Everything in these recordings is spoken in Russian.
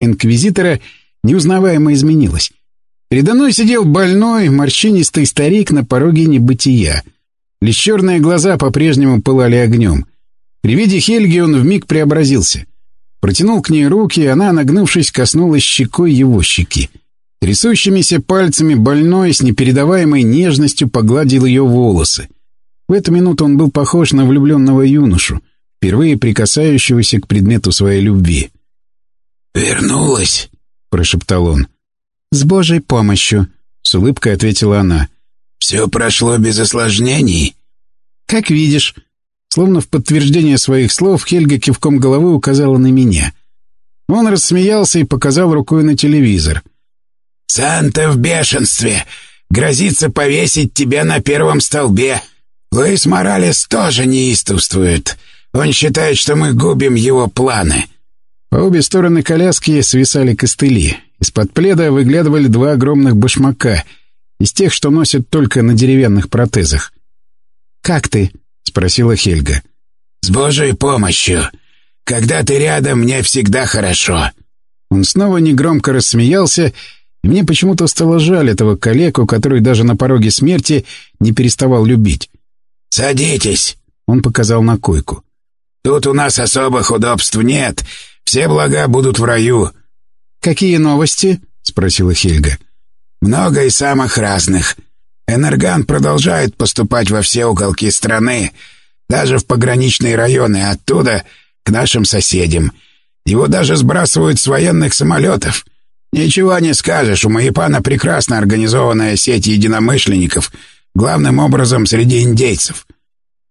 инквизитора неузнаваемо изменилась. Передо мной сидел больной, морщинистый старик на пороге небытия. Лишь черные глаза по-прежнему пылали огнем. При виде Хельги он вмиг преобразился. Протянул к ней руки, и она, нагнувшись, коснулась щекой его щеки. Трясущимися пальцами больной с непередаваемой нежностью погладил ее волосы. В эту минуту он был похож на влюбленного юношу, впервые прикасающегося к предмету своей любви. «Вернулась?» — прошептал он. «С Божьей помощью», — с улыбкой ответила она. «Все прошло без осложнений?» «Как видишь». Словно в подтверждение своих слов, Хельга кивком головы указала на меня. Он рассмеялся и показал рукой на телевизор. «Санта в бешенстве! Грозится повесить тебя на первом столбе. Луис Моралес тоже неистовствует. Он считает, что мы губим его планы». По обе стороны коляски свисали костыли. Из-под пледа выглядывали два огромных башмака, из тех, что носят только на деревянных протезах. «Как ты?» — спросила Хельга. «С Божьей помощью. Когда ты рядом, мне всегда хорошо». Он снова негромко рассмеялся, и мне почему-то стало жаль этого калеку, который даже на пороге смерти не переставал любить. «Садитесь», — он показал на койку. «Тут у нас особых удобств нет. Все блага будут в раю. «Какие новости?» — спросила Хельга. «Много и самых разных. Энерган продолжает поступать во все уголки страны, даже в пограничные районы, оттуда к нашим соседям. Его даже сбрасывают с военных самолетов. Ничего не скажешь, у Маипана прекрасно организованная сеть единомышленников, главным образом среди индейцев».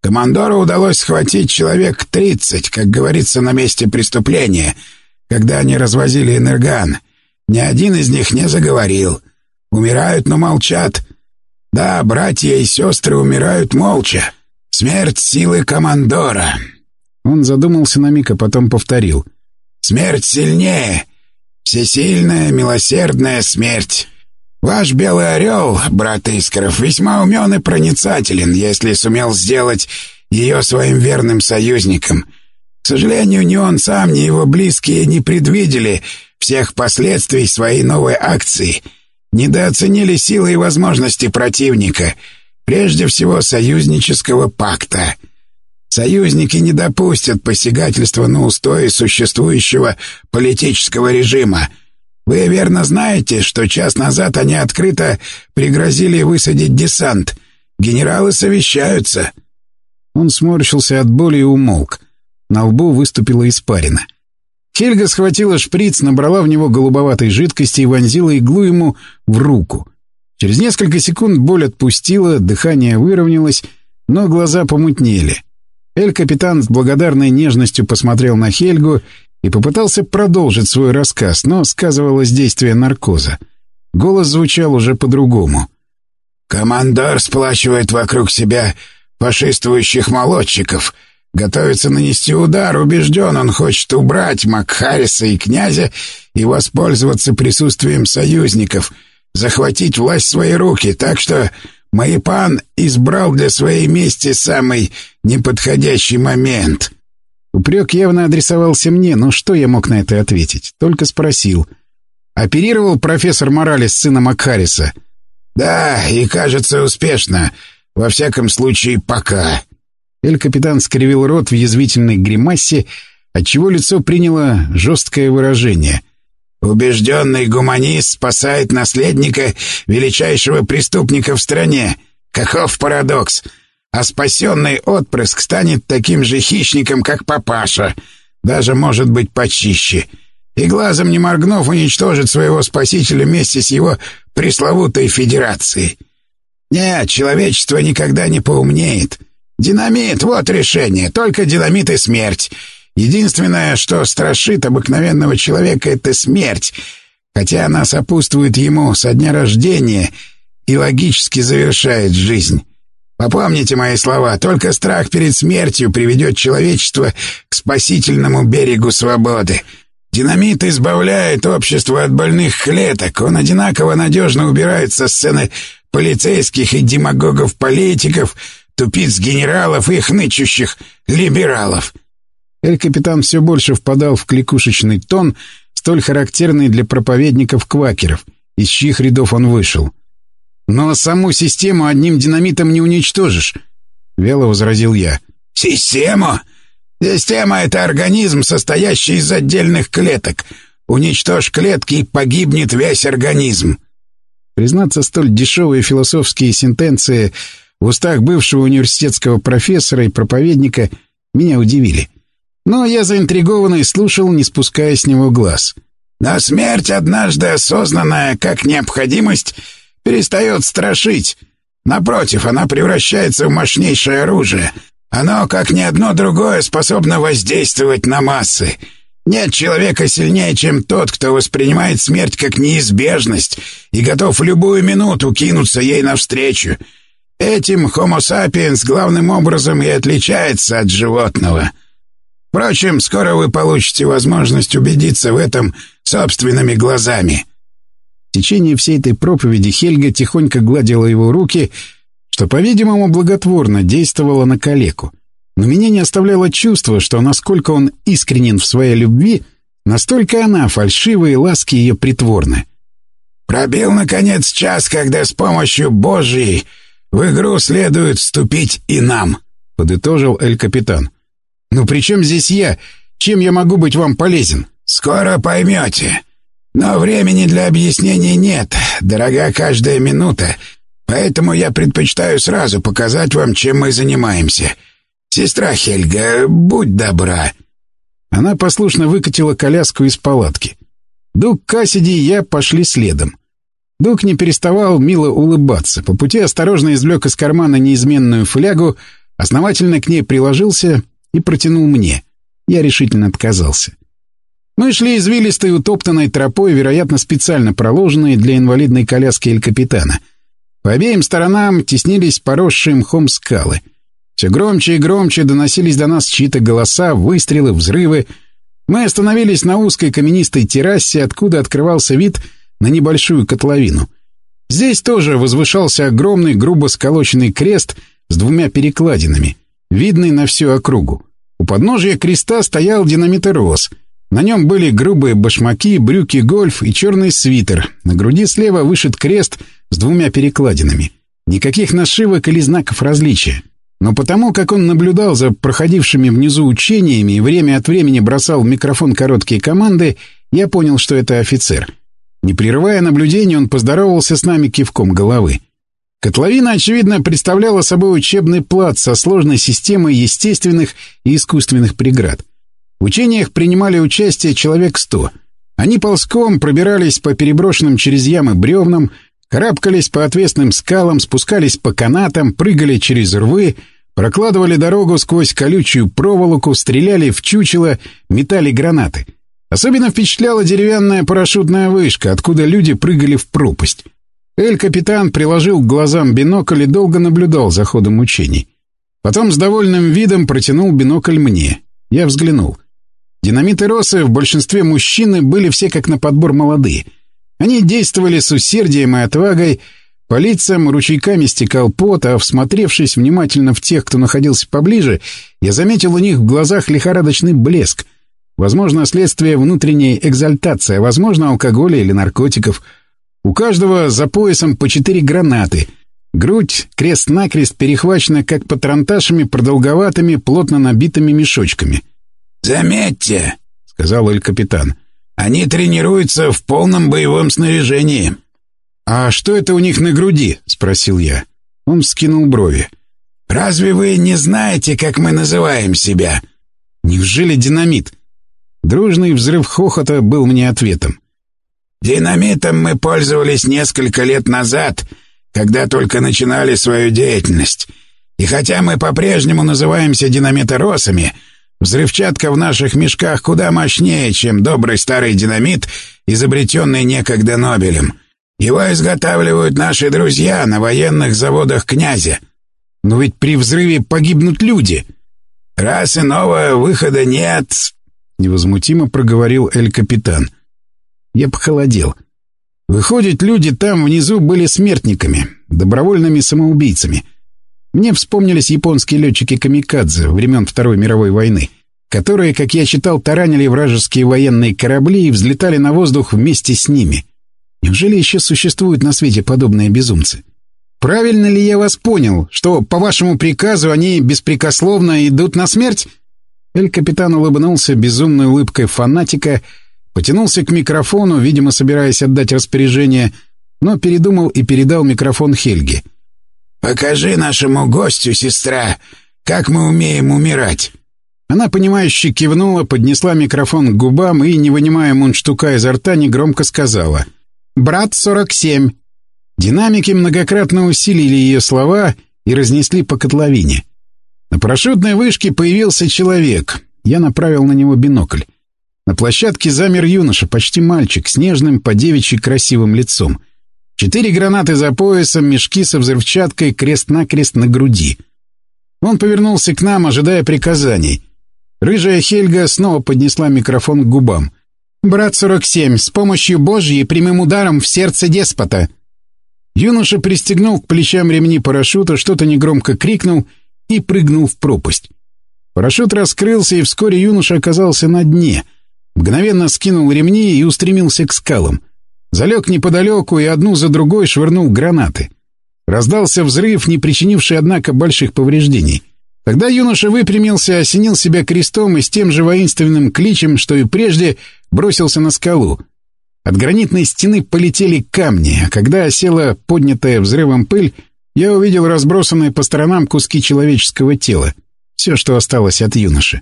Командору удалось схватить человек тридцать, как говорится, на месте преступления — когда они развозили энерган. Ни один из них не заговорил. Умирают, но молчат. Да, братья и сестры умирают молча. Смерть силы командора. Он задумался на миг, а потом повторил. Смерть сильнее. Всесильная, милосердная смерть. Ваш белый орел, брат Искоров, весьма умен и проницателен, если сумел сделать ее своим верным союзником — к сожалению, ни он сам, ни его близкие не предвидели всех последствий своей новой акции, недооценили силы и возможности противника, прежде всего союзнического пакта. Союзники не допустят посягательства на устои существующего политического режима. Вы верно знаете, что час назад они открыто пригрозили высадить десант. Генералы совещаются. Он сморщился от боли и умолк. На лбу выступила испарина. Хельга схватила шприц, набрала в него голубоватой жидкости и вонзила иглу ему в руку. Через несколько секунд боль отпустила, дыхание выровнялось, но глаза помутнели. Эль-капитан с благодарной нежностью посмотрел на Хельгу и попытался продолжить свой рассказ, но сказывалось действие наркоза. Голос звучал уже по-другому. «Командор сплачивает вокруг себя фашистующих молодчиков», Готовится нанести удар, убежден, он хочет убрать Макхариса и князя и воспользоваться присутствием союзников, захватить власть в свои руки, так что Маипан избрал для своей мести самый неподходящий момент». Упрек явно адресовался мне, но что я мог на это ответить? Только спросил. «Оперировал профессор Моралес сына Макхариса?» «Да, и кажется, успешно. Во всяком случае, пока». Эль-капитан скривил рот в язвительной гримасе, отчего лицо приняло жесткое выражение. «Убежденный гуманист спасает наследника величайшего преступника в стране. Каков парадокс! А спасенный отпрыск станет таким же хищником, как папаша, даже, может быть, почище» и глазом не моргнув уничтожит своего спасителя вместе с его пресловутой федерацией. Нет, человечество никогда не поумнеет. Динамит — вот решение. Только динамит и смерть. Единственное, что страшит обыкновенного человека, — это смерть. Хотя она сопутствует ему со дня рождения и логически завершает жизнь. Попомните мои слова. Только страх перед смертью приведет человечество к спасительному берегу свободы. Динамит избавляет общество от больных клеток. Он одинаково надежно убирает со сцены полицейских и демагогов-политиков — тупиц генералов и хнычущих либералов. Эль-капитан все больше впадал в кликушечный тон, столь характерный для проповедников-квакеров, из чьих рядов он вышел. «Но саму систему одним динамитом не уничтожишь», — вяло возразил я. «Систему? Система — это организм, состоящий из отдельных клеток. Уничтожь клетки, и погибнет весь организм». Признаться, столь дешевые философские сентенции в устах бывшего университетского профессора и проповедника меня удивили. Но я заинтригованный слушал, не спуская с него глаз. «Но смерть, однажды осознанная как необходимость, перестает страшить. Напротив, она превращается в мощнейшее оружие. Оно, как ни одно другое, способно воздействовать на массы. Нет человека сильнее, чем тот, кто воспринимает смерть как неизбежность и готов в любую минуту кинуться ей навстречу. Этим Homo sapiens главным образом и отличается от животного. Впрочем, скоро вы получите возможность убедиться в этом собственными глазами». Течение всей этой проповеди Хельга тихонько гладила его руки, что, по-видимому, благотворно действовало на калеку. Но меня не оставляло чувство, что насколько он искренен в своей любви, настолько она, фальшивые ласки ее притворны. «Пробил, наконец, час, когда с помощью Божьей в игру следует вступить и нам», — подытожил Эль-Капитан. «Ну при чем здесь я? Чем я могу быть вам полезен?» «Скоро поймете. Но времени для объяснений нет, дорога каждая минута, поэтому я предпочитаю сразу показать вам, чем мы занимаемся. Сестра Хельга, будь добра». Она послушно выкатила коляску из палатки. Дуг Кассиди и я пошли следом. Дуг не переставал мило улыбаться. По пути осторожно извлек из кармана неизменную флягу, основательно к ней приложился и протянул мне. Я решительно отказался. Мы шли извилистой утоптанной тропой, вероятно, специально проложенной для инвалидной коляски Эль Капитана. По обеим сторонам теснились поросшие мхом скалы. Все громче и громче доносились до нас чьи-то голоса, выстрелы, взрывы. Мы остановились на узкой каменистой террасе, откуда открывался вид на небольшую котловину. Здесь тоже возвышался огромный, грубо сколоченный крест с двумя перекладинами, видный на всю округу. У подножия креста стоял динамитероз — на нем были грубые башмаки, брюки гольф и черный свитер. На груди слева вышит крест с двумя перекладинами. Никаких нашивок или знаков различия. Но потому, как он наблюдал за проходившими внизу учениями и время от времени бросал в микрофон короткие команды, я понял, что это офицер. Не прерывая наблюдения, он поздоровался с нами кивком головы. Котловина, очевидно, представляла собой учебный плац со сложной системой естественных и искусственных преград. В учениях принимали участие человек сто. Они ползком пробирались по переброшенным через ямы бревнам, карабкались по отвесным скалам, спускались по канатам, прыгали через рвы, прокладывали дорогу сквозь колючую проволоку, стреляли в чучело, метали гранаты. Особенно впечатляла деревянная парашютная вышка, откуда люди прыгали в пропасть. Эль-капитан приложил к глазам бинокль и долго наблюдал за ходом учений. Потом с довольным видом протянул бинокль мне. Я взглянул. Динамиты Росы в большинстве мужчины были все как на подбор молодые. Они действовали с усердием и отвагой, по лицам ручейками стекал пот, а всмотревшись внимательно в тех, кто находился поближе, я заметил у них в глазах лихорадочный блеск. Возможно, следствие внутренней экзальтации, а возможно, алкоголя или наркотиков. У каждого за поясом по четыре гранаты. Грудь крест-накрест перехвачена как патронташами продолговатыми, плотно набитыми мешочками — «Заметьте», — сказал Эль-Капитан, — «они тренируются в полном боевом снаряжении». «А что это у них на груди?» — спросил я. Он вскинул брови. «Разве вы не знаете, как мы называем себя?» «Неужели динамит?» Дружный взрыв хохота был мне ответом. «Динамитом мы пользовались несколько лет назад, когда только начинали свою деятельность. И хотя мы по-прежнему называемся динамиторосами, Взрывчатка в наших мешках куда мощнее, чем добрый старый динамит, изобретенный некогда Нобелем. Его изготавливают наши друзья на военных заводах князя. Но ведь при взрыве погибнут люди. Раз иного выхода нет, — невозмутимо проговорил Эль-Капитан. Я похолодел. Выходит, люди там внизу были смертниками, добровольными самоубийцами — мне вспомнились японские летчики-камикадзе времен Второй мировой войны. которые, как я читал, таранили вражеские военные корабли и взлетали на воздух вместе с ними. Неужели еще существуют на свете подобные безумцы? Правильно ли я вас понял, что по вашему приказу они беспрекословно идут на смерть? Эль-капитан улыбнулся безумной улыбкой фанатика, потянулся к микрофону, видимо, собираясь отдать распоряжение, но передумал и передал микрофон Хельге. «Покажи нашему гостю, сестра, как мы умеем умирать». Она, понимающе кивнула, поднесла микрофон к губам и, не вынимая мундштука изо рта, негромко сказала «Брат 47». Динамики многократно усилили ее слова и разнесли по котловине. На парашютной вышке появился человек. Я направил на него бинокль. На площадке замер юноша, почти мальчик, с нежным, подевичьи красивым лицом. Четыре гранаты за поясом, мешки со взрывчаткой, крест-накрест на груди. Он повернулся к нам, ожидая приказаний. Рыжая Хельга снова поднесла микрофон к губам. «Брат 47, с помощью Божьей прямым ударом в сердце деспота!» Юноша пристегнул к плечам ремни парашюта, что-то негромко крикнул и прыгнул в пропасть. Парашют раскрылся, и вскоре юноша оказался на дне. Мгновенно скинул ремни и устремился к скалам. Залег неподалеку и одну за другой швырнул гранаты. Раздался взрыв, не причинивший, однако, больших повреждений. Тогда юноша выпрямился, осенил себя крестом и с тем же воинственным кличем, что и прежде, бросился на скалу. От гранитной стены полетели камни, а когда осела поднятая взрывом пыль, я увидел разбросанные по сторонам куски человеческого тела. Все, что осталось от юноши.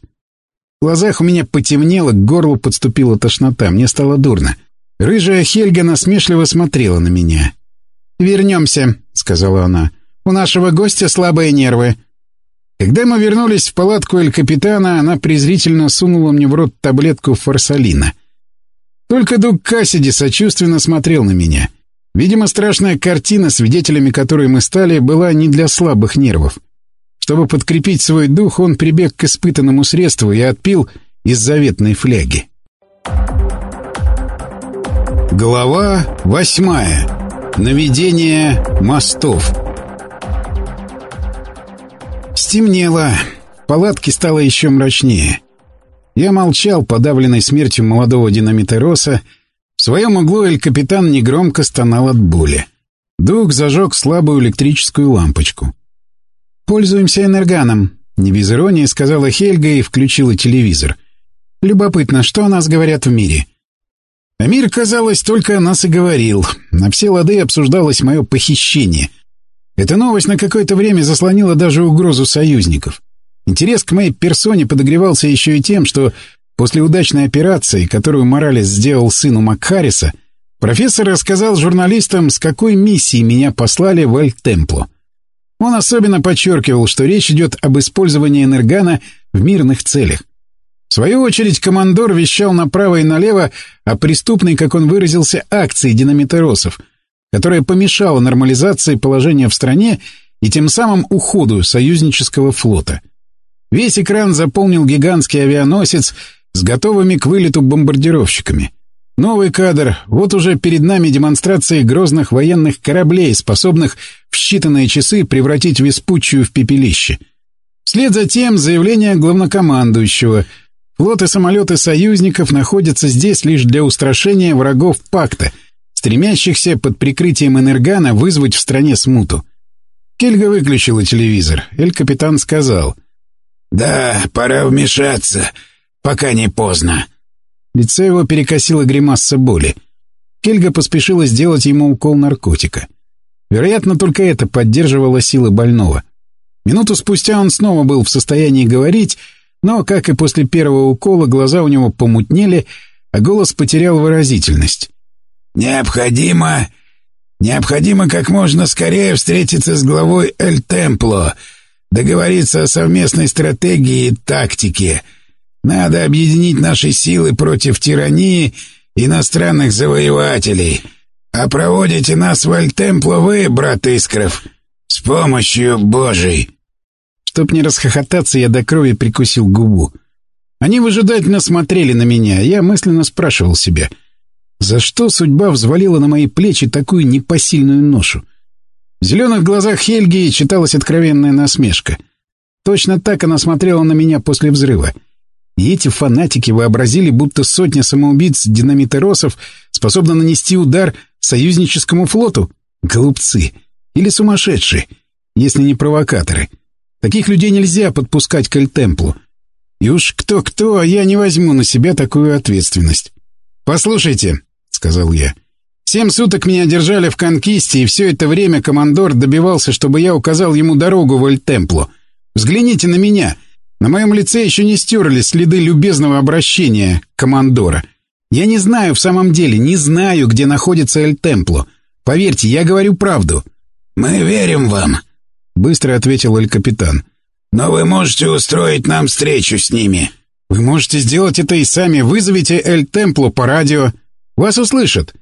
В глазах у меня потемнело, к горлу подступила тошнота, мне стало дурно. Рыжая Хельга насмешливо смотрела на меня. «Вернемся», — сказала она. «У нашего гостя слабые нервы». Когда мы вернулись в палатку Эль-Капитана, она презрительно сунула мне в рот таблетку форсалина — только Дуг Кассиди сочувственно смотрел на меня. Видимо, страшная картина, свидетелями которой мы стали, была не для слабых нервов. Чтобы подкрепить свой дух, он прибег к испытанному средству и отпил из заветной фляги. Глава восьмая. Наведение мостов. Стемнело. В палатке стало еще мрачнее. Я молчал, подавленный смертью молодого динамитероса. В своем углу эль-капитан негромко стонал от боли. Дух зажег слабую электрическую лампочку. «Пользуемся энерганом», — не без иронии сказала Хельга и включила телевизор. «Любопытно, что о нас говорят в мире?» А мир, казалось, только о нас и говорил. На все лады обсуждалось мое похищение. Эта новость на какое-то время заслонила даже угрозу союзников. Интерес к моей персоне подогревался еще и тем, что после удачной операции, которую Моралес сделал сыну Макхариса, профессор рассказал журналистам, с какой миссией меня послали в Эль-Темпло. Он особенно подчеркивал, что речь идет об использовании энергана в мирных целях. Свою очередь, командор вещал направо и налево о преступной, как он выразился, акции динамитеросов, которая помешала нормализации положения в стране и тем самым уходу союзнического флота — Весь экран заполнил гигантский авианосец с готовыми к вылету бомбардировщиками. Новый кадр. Вот уже перед нами демонстрации грозных военных кораблей, способных в считанные часы превратить Веспуччию в пепелище. Вслед за тем заявление главнокомандующего. Флот и самолеты союзников находятся здесь лишь для устрашения врагов пакта, стремящихся под прикрытием энергана вызвать в стране смуту. Кельга выключила телевизор. Эль-капитан сказал — «Да, пора вмешаться, пока не поздно». Лицо его перекосило гримаса боли. Кельга поспешила сделать ему укол наркотика. Вероятно, только это поддерживало силы больного. Минуту спустя он снова был в состоянии говорить, но, как и после первого укола, глаза у него помутнели, а голос потерял выразительность. «Необходимо... необходимо как можно скорее встретиться с главой Эль Темпло договориться о совместной стратегии и тактике. Надо объединить наши силы против тирании иностранных завоевателей. А проводите нас в Альтемпло вы, брат Искров, с помощью Божией». Чтоб не расхохотаться, я до крови прикусил губу. Они выжидательно смотрели на меня, я мысленно спрашивал себя, за что судьба взвалила на мои плечи такую непосильную ношу? В зеленых глазах Хельги читалась откровенная насмешка. Точно так она смотрела на меня после взрыва. И эти фанатики вообразили, будто сотня самоубийц-динамитеросов способна нанести удар союзническому флоту? Голубцы. Или сумасшедшие, если не провокаторы. Таких людей нельзя подпускать к Эльтемплу. И уж кто-кто, а я не возьму на себя такую ответственность. «Послушайте», — сказал я, — «семь суток меня держали в конкисте, и все это время командор добивался, чтобы я указал ему дорогу в Эльтемплу. Взгляните на меня. На моем лице еще не стерлись следы любезного обращения командора. Я не знаю в самом деле, не знаю, где находится Эль-Темпло. Поверьте, я говорю правду». «Мы верим вам», — быстро ответил Эль-Капитан. «Но вы можете устроить нам встречу с ними». «Вы можете сделать это и сами. Вызовите Эль-Темпло по радио. Вас услышат».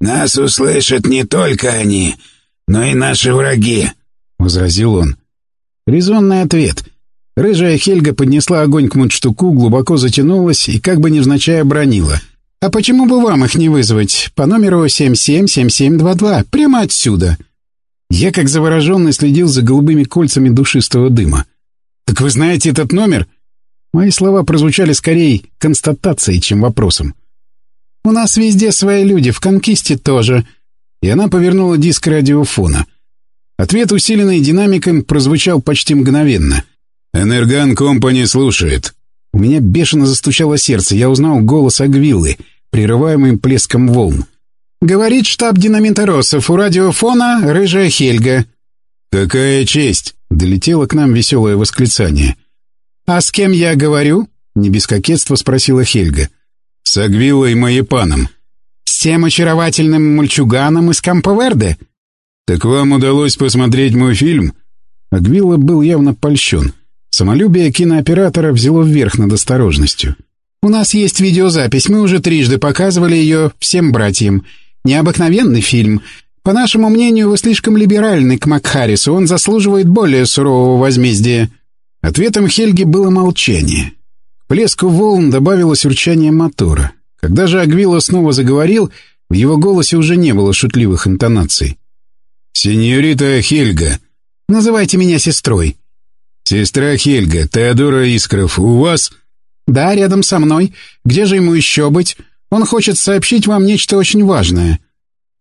«Нас услышат не только они, но и наши враги», — возразил он. Резонный ответ. Рыжая Хельга поднесла огонь к мундштуку, глубоко затянулась и как бы невзначай обронила. «А почему бы вам их не вызвать? По номеру 777722, прямо отсюда». Я, как завороженный, следил за голубыми кольцами душистого дыма. «Так вы знаете этот номер?» Мои слова прозвучали скорее констатацией, чем вопросом. «У нас везде свои люди, в конкисте тоже». И она повернула диск радиофона. Ответ, усиленный динамиком, прозвучал почти мгновенно — «Энерган Компани слушает». У меня бешено застучало сердце. Я узнал голос Агвиллы, прерываемый плеском волн. «Говорит штаб динамиторосов. У радиофона рыжая Хельга». «Какая честь!» — долетело к нам веселое восклицание. «А с кем я говорю?» — не без кокетства спросила Хельга. «С Агвиллой Маепаном». «С тем очаровательным мальчуганом из Камповерде?» «Так вам удалось посмотреть мой фильм?» Агвилла был явно польщен. Самолюбие кинооператора взяло вверх над осторожностью. «У нас есть видеозапись, мы уже трижды показывали ее всем братьям. Необыкновенный фильм. По нашему мнению, вы слишком либеральны к Макхарису, он заслуживает более сурового возмездия». Ответом Хельги было молчание. К плеску волн добавилось урчание мотора. Когда же Агвила снова заговорил, в его голосе уже не было шутливых интонаций. «Сеньорита Хельга». «Называйте меня сестрой». «Сестра Хельга, Теодора Искров, у вас?» «Да, рядом со мной. Где же ему еще быть? Он хочет сообщить вам нечто очень важное».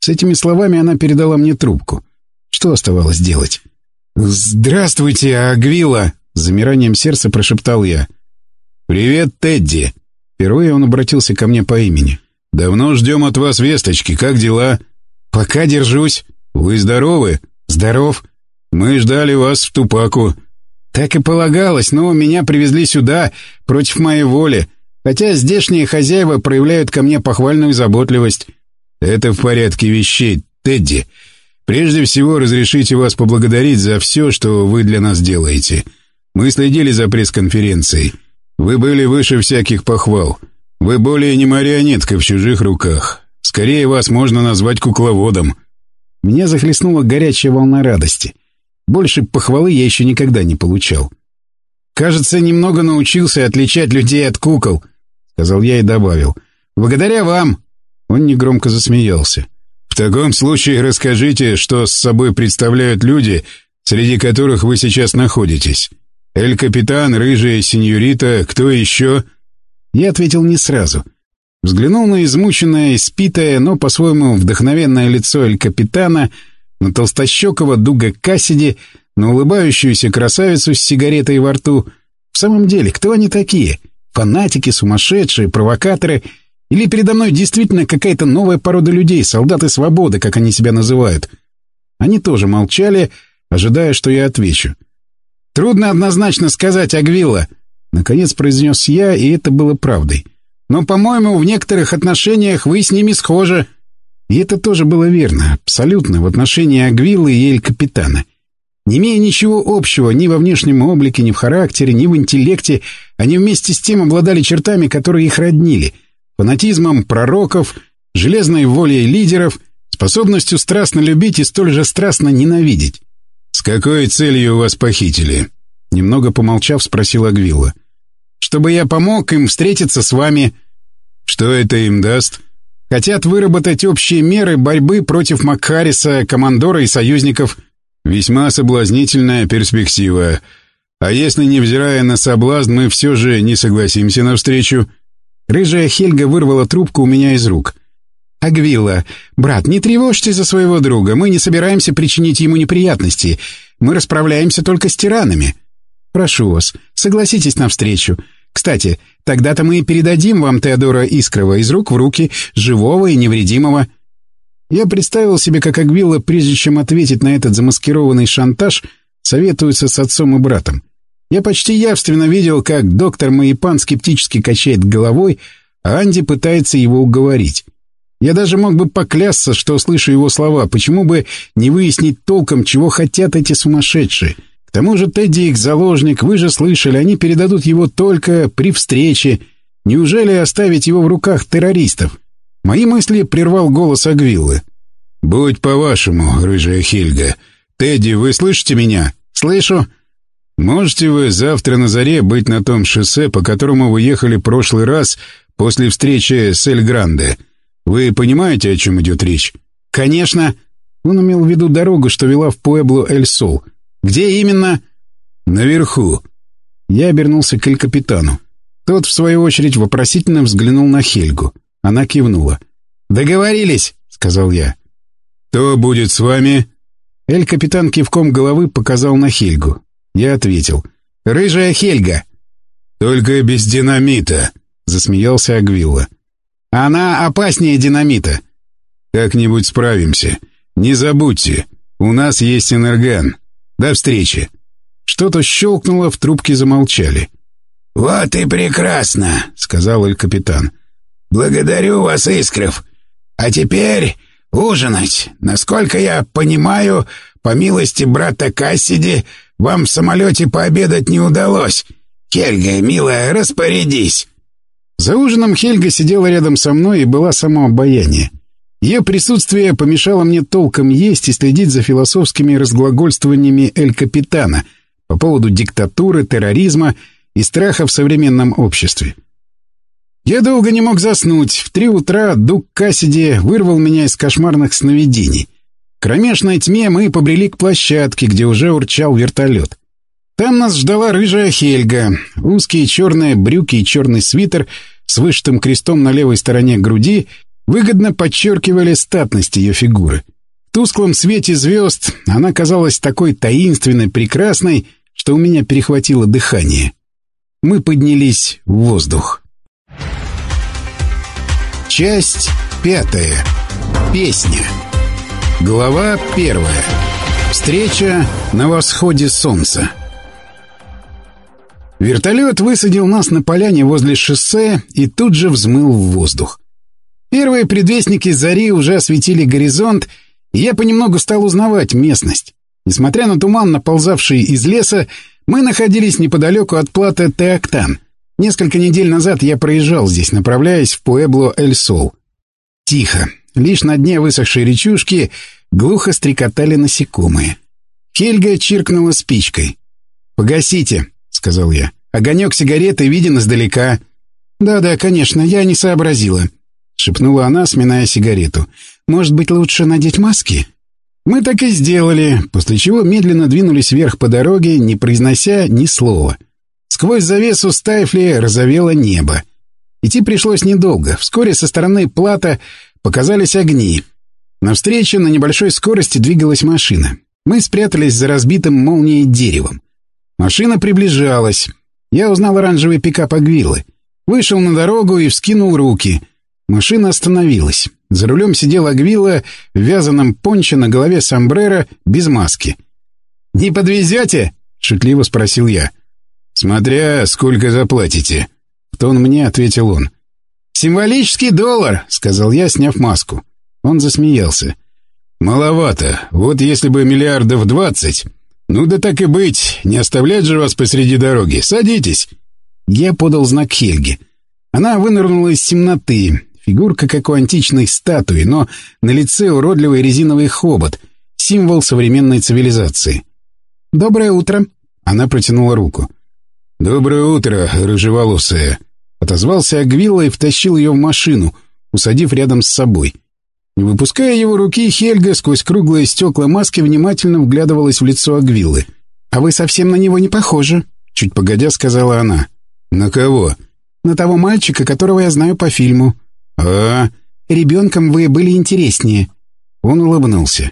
С этими словами она передала мне трубку. Что оставалось делать? «Здравствуйте, Агвила!» — замиранием сердца прошептал я. «Привет, Тедди!» Впервые он обратился ко мне по имени. «Давно ждем от вас весточки. Как дела?» «Пока держусь». «Вы здоровы?» «Здоров». «Мы ждали вас в Тупаку. Так и полагалось, но меня привезли сюда против моей воли, хотя здешние хозяева проявляют ко мне похвальную заботливость. Это в порядке вещей, Тедди. Прежде всего, разрешите вас поблагодарить за все, что вы для нас делаете. Мы следили за пресс-конференцией. Вы были выше всяких похвал. Вы более не марионетка в чужих руках. Скорее вас можно назвать кукловодом. Меня захлестнула горячая волна радости — больше похвалы я еще никогда не получал. «Кажется, немного научился отличать людей от кукол», — сказал я и добавил. «Благодаря вам». Он негромко засмеялся. «В таком случае расскажите, что с собой представляют люди, среди которых вы сейчас находитесь. Эль-Капитан, Рыжая, Синьорита, кто еще?» Я ответил не сразу. Взглянул на измученное, испитое, но по-своему вдохновенное лицо Эль-Капитана — на толстощекого Дуга Кассиди, на улыбающуюся красавицу с сигаретой во рту. В самом деле, кто они такие? Фанатики, сумасшедшие, провокаторы? Или передо мной действительно какая-то новая порода людей, солдаты свободы, как они себя называют? Они тоже молчали, ожидая, что я отвечу. «Трудно однозначно сказать, Агвилла», — наконец произнес я, и это было правдой. «Но, по-моему, в некоторых отношениях вы с ними схожи». И это тоже было верно, абсолютно, в отношении Агвиллы и Эль-Капитана. Не имея ничего общего ни во внешнем облике, ни в характере, ни в интеллекте, они вместе с тем обладали чертами, которые их роднили. Фанатизмом пророков, железной волей лидеров, способностью страстно любить и столь же страстно ненавидеть. «С какой целью вас похитили?» Немного помолчав, спросил Агвилла. «Чтобы я помог им встретиться с вами». «Что это им даст?» Хотят выработать общие меры борьбы против Макхариса, командора и союзников. Весьма соблазнительная перспектива. А если, невзирая на соблазн, мы все же не согласимся на встречу? Рыжая Хельга вырвала трубку у меня из рук. «Агвилла, брат, не тревожьте за своего друга. Мы не собираемся причинить ему неприятности. Мы расправляемся только с тиранами. Прошу вас, согласитесь на встречу. Кстати, тогда-то мы и передадим вам Теодора Искрова из рук в руки, живого и невредимого». Я представил себе, как Агвилла, прежде чем ответить на этот замаскированный шантаж, советуется с отцом и братом. Я почти явственно видел, как доктор Маипан скептически качает головой, а Анди пытается его уговорить. Я даже мог бы поклясться, что слышу его слова, почему бы не выяснить толком, чего хотят эти сумасшедшие. К тому же Тедди их заложник, вы же слышали, они передадут его только при встрече. Неужели оставить его в руках террористов? Мои мысли прервал голос Агвиллы. «Будь по-вашему, рыжая Хильга. Тедди, вы слышите меня?» «Слышу». «Можете вы завтра на заре быть на том шоссе, по которому вы ехали прошлый раз после встречи с Эль-Гранде? Вы понимаете, о чем идет речь?» «Конечно». Он имел в виду дорогу, что вела в Пуэбло-Эль-Сол. «Где именно?» «Наверху». Я обернулся к Эль-Капитану. Тот, в свою очередь, вопросительно взглянул на Хельгу. Она кивнула. «Договорились», — сказал я. «Кто будет с вами?» Эль-Капитан кивком головы показал на Хельгу. Я ответил. «Рыжая Хельга». «Только без динамита», — засмеялся Агвилла. «Она опаснее динамита». «Как-нибудь справимся. Не забудьте, у нас есть энерган. До встречи». Что-то щелкнуло, в трубке замолчали. «Вот и прекрасно», — сказал Эль-Капитан. «Благодарю вас, Искров. А теперь ужинать. Насколько я понимаю, по милости брата Кассиди, вам в самолете пообедать не удалось. Хельга, милая, распорядись». За ужином Хельга сидела рядом со мной и была само обаяние. Ее присутствие помешало мне толком есть и следить за философскими разглагольствованиями Эль-Капитана по поводу диктатуры, терроризма и страха в современном обществе. Я долго не мог заснуть. В три утра Дуг Кассиди вырвал меня из кошмарных сновидений. Кромешной тьме мы побрели к площадке, где уже урчал вертолет. Там нас ждала рыжая Хельга, узкие черные брюки и черный свитер с вышитым крестом на левой стороне груди выгодно подчеркивали статность ее фигуры. В тусклом свете звезд она казалась такой таинственной, прекрасной, что у меня перехватило дыхание. Мы поднялись в воздух. Часть пятая. Песня. Глава первая. Встреча на восходе солнца. Вертолет высадил нас на поляне возле шоссе и тут же взмыл в воздух. Первые предвестники зари уже осветили горизонт, и я понемногу стал узнавать местность. Несмотря на туман, наползавший из леса, мы находились неподалеку от плата Теоктан. Несколько недель назад я проезжал здесь, направляясь в Пуэбло-Эль-Сол. Тихо. Лишь на дне высохшей речушки глухо стрекотали насекомые. Хельга чиркнула спичкой. «Погасите», сказал я. «Огонек сигареты виден издалека». «Да-да, конечно, я не сообразила», — шепнула она, сминая сигарету. «Может быть, лучше надеть маски?» Мы так и сделали, после чего медленно двинулись вверх по дороге, не произнося ни слова. Сквозь завесу стайфли разовело небо. Идти пришлось недолго. Вскоре со стороны плата показались огни. Навстречу на небольшой скорости двигалась машина. Мы спрятались за разбитым молнией деревом. Машина приближалась. Я узнал оранжевый пикап Агвилы. Вышел на дорогу и вскинул руки. Машина остановилась. За рулем сидел Агвила в вязаном понче на голове сомбреро без маски. «Не подвезете?» — шутливо спросил я. «Смотря сколько заплатите». В тон мне ответил он. «Символический доллар», — сказал я, сняв маску. Он засмеялся. «Маловато. Вот если бы миллиардов двадцать, «Ну да так и быть, не оставлять же вас посреди дороги. Садитесь!» Я подал знак Хельге. Она вынырнула из темноты. Фигурка, как у античной статуи, но на лице уродливый резиновый хобот. Символ современной цивилизации. «Доброе утро!» Она протянула руку. «Доброе утро, рыжеволосая!» Отозвался Агвилла и втащил ее в машину, усадив рядом с собой. Не выпуская его руки, Хельга сквозь круглые стекла маски внимательно вглядывалась в лицо Агвиллы. «А вы совсем на него не похожи», — чуть погодя сказала она. «На кого?» «На того мальчика, которого я знаю по фильму». «А?» «Ребенком вы были интереснее». Он улыбнулся.